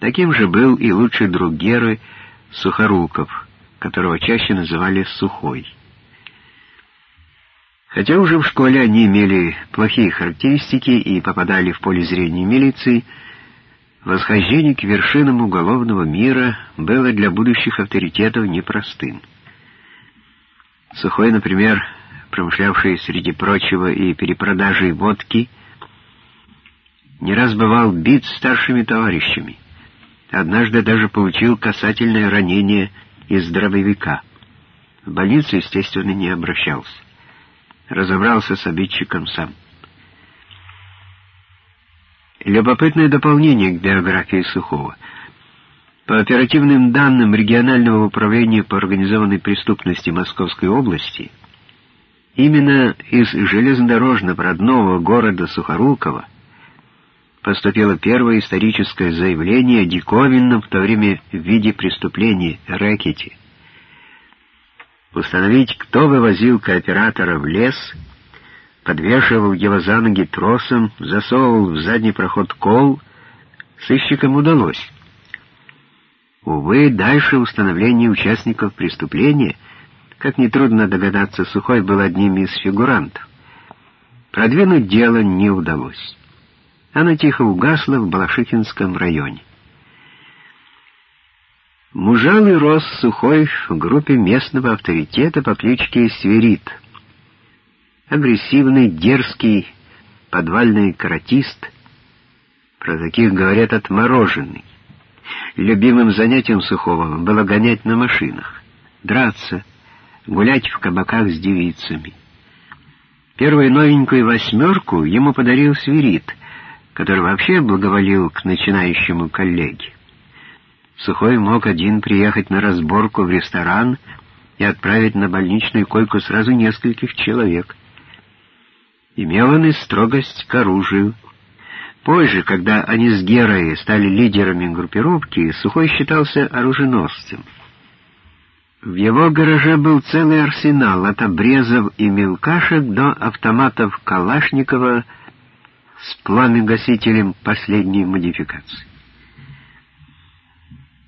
Таким же был и лучший друг Геры Сухоруков, которого чаще называли Сухой. Хотя уже в школе они имели плохие характеристики и попадали в поле зрения милиции, восхождение к вершинам уголовного мира было для будущих авторитетов непростым. Сухой, например, промышлявший среди прочего и перепродажей водки, не раз бывал бит старшими товарищами. Однажды даже получил касательное ранение из дробовика. В больницу, естественно, не обращался. Разобрался с обидчиком сам. Любопытное дополнение к биографии Сухого. По оперативным данным регионального управления по организованной преступности Московской области, именно из железнодорожного родного города Сухорукова поступило первое историческое заявление о диковинном в то время виде преступления рэкете. Установить, кто вывозил кооператора в лес, подвешивал его за ноги тросом, засовывал в задний проход кол, сыщикам удалось. Увы, дальше установление участников преступления, как нетрудно догадаться, Сухой был одним из фигурантов. Продвинуть дело не удалось. Оно тихо угасло в Балашихинском районе. Мужалый рос Сухой в группе местного авторитета по кличке Сверид. Агрессивный, дерзкий, подвальный каратист. Про таких говорят отмороженный. Любимым занятием Сухого было гонять на машинах, драться, гулять в кабаках с девицами. Первую новенькую восьмерку ему подарил свирит, который вообще благоволил к начинающему коллеге. Сухой мог один приехать на разборку в ресторан и отправить на больничную койку сразу нескольких человек. Имел он и строгость к оружию — Позже, когда они с Герой стали лидерами группировки, Сухой считался оруженосцем. В его гараже был целый арсенал от обрезов и мелкашек до автоматов Калашникова с пламегасителем последней модификации.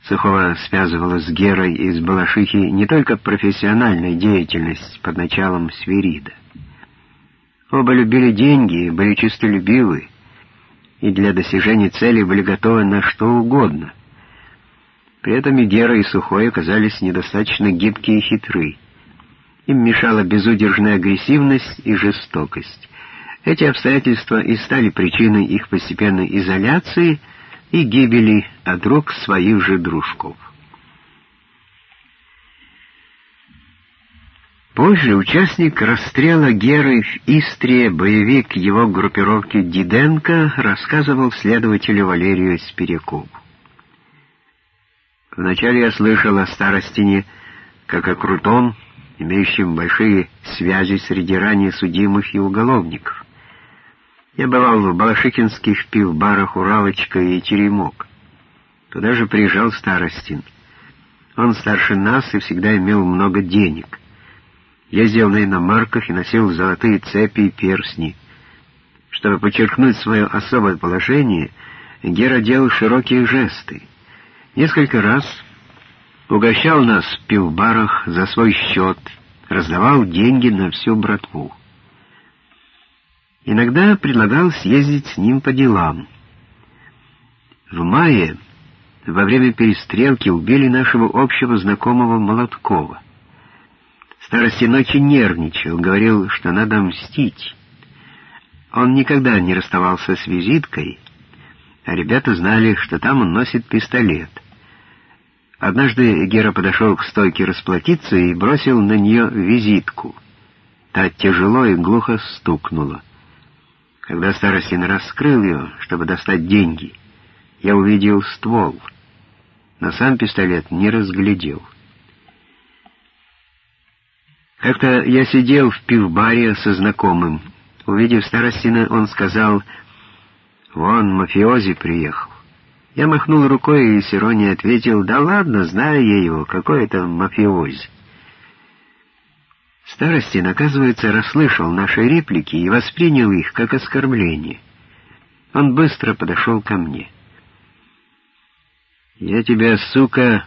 Сухого связывала с Герой из Балашихи не только профессиональная деятельность под началом Свирида. Оба любили деньги, были чистолюбивы, и для достижения цели были готовы на что угодно. При этом и Гера, и Сухой оказались недостаточно гибкие и хитры. Им мешала безудержная агрессивность и жестокость. Эти обстоятельства и стали причиной их постепенной изоляции и гибели от рук своих же дружков. Позже участник расстрела Геры в Истре, боевик его группировки Диденко, рассказывал следователю Валерию Спирякову. Вначале я слышал о Старостине как о крутом, имеющем большие связи среди ранее судимых и уголовников. Я бывал в балашихинских пивбарах «Уралочка» и «Теремок». Туда же приезжал Старостин. Он старше нас и всегда имел много денег ездил на иномарках и носил золотые цепи и персни. Чтобы подчеркнуть свое особое положение, Гера делал широкие жесты. Несколько раз угощал нас в пивбарах за свой счет, раздавал деньги на всю братву. Иногда предлагал съездить с ним по делам. В мае, во время перестрелки, убили нашего общего знакомого Молоткова. Старостин очень нервничал, говорил, что надо мстить. Он никогда не расставался с визиткой, а ребята знали, что там он носит пистолет. Однажды Гера подошел к стойке расплатиться и бросил на нее визитку. Та тяжело и глухо стукнула. Когда Старостин раскрыл ее, чтобы достать деньги, я увидел ствол, но сам пистолет не разглядел. Как-то я сидел в пивбаре со знакомым. Увидев Старостина, он сказал, «Вон, мафиози приехал». Я махнул рукой и с иронией ответил, «Да ладно, знаю я его, какой это мафиози». Старостин, оказывается, расслышал наши реплики и воспринял их как оскорбление. Он быстро подошел ко мне. «Я тебя, сука,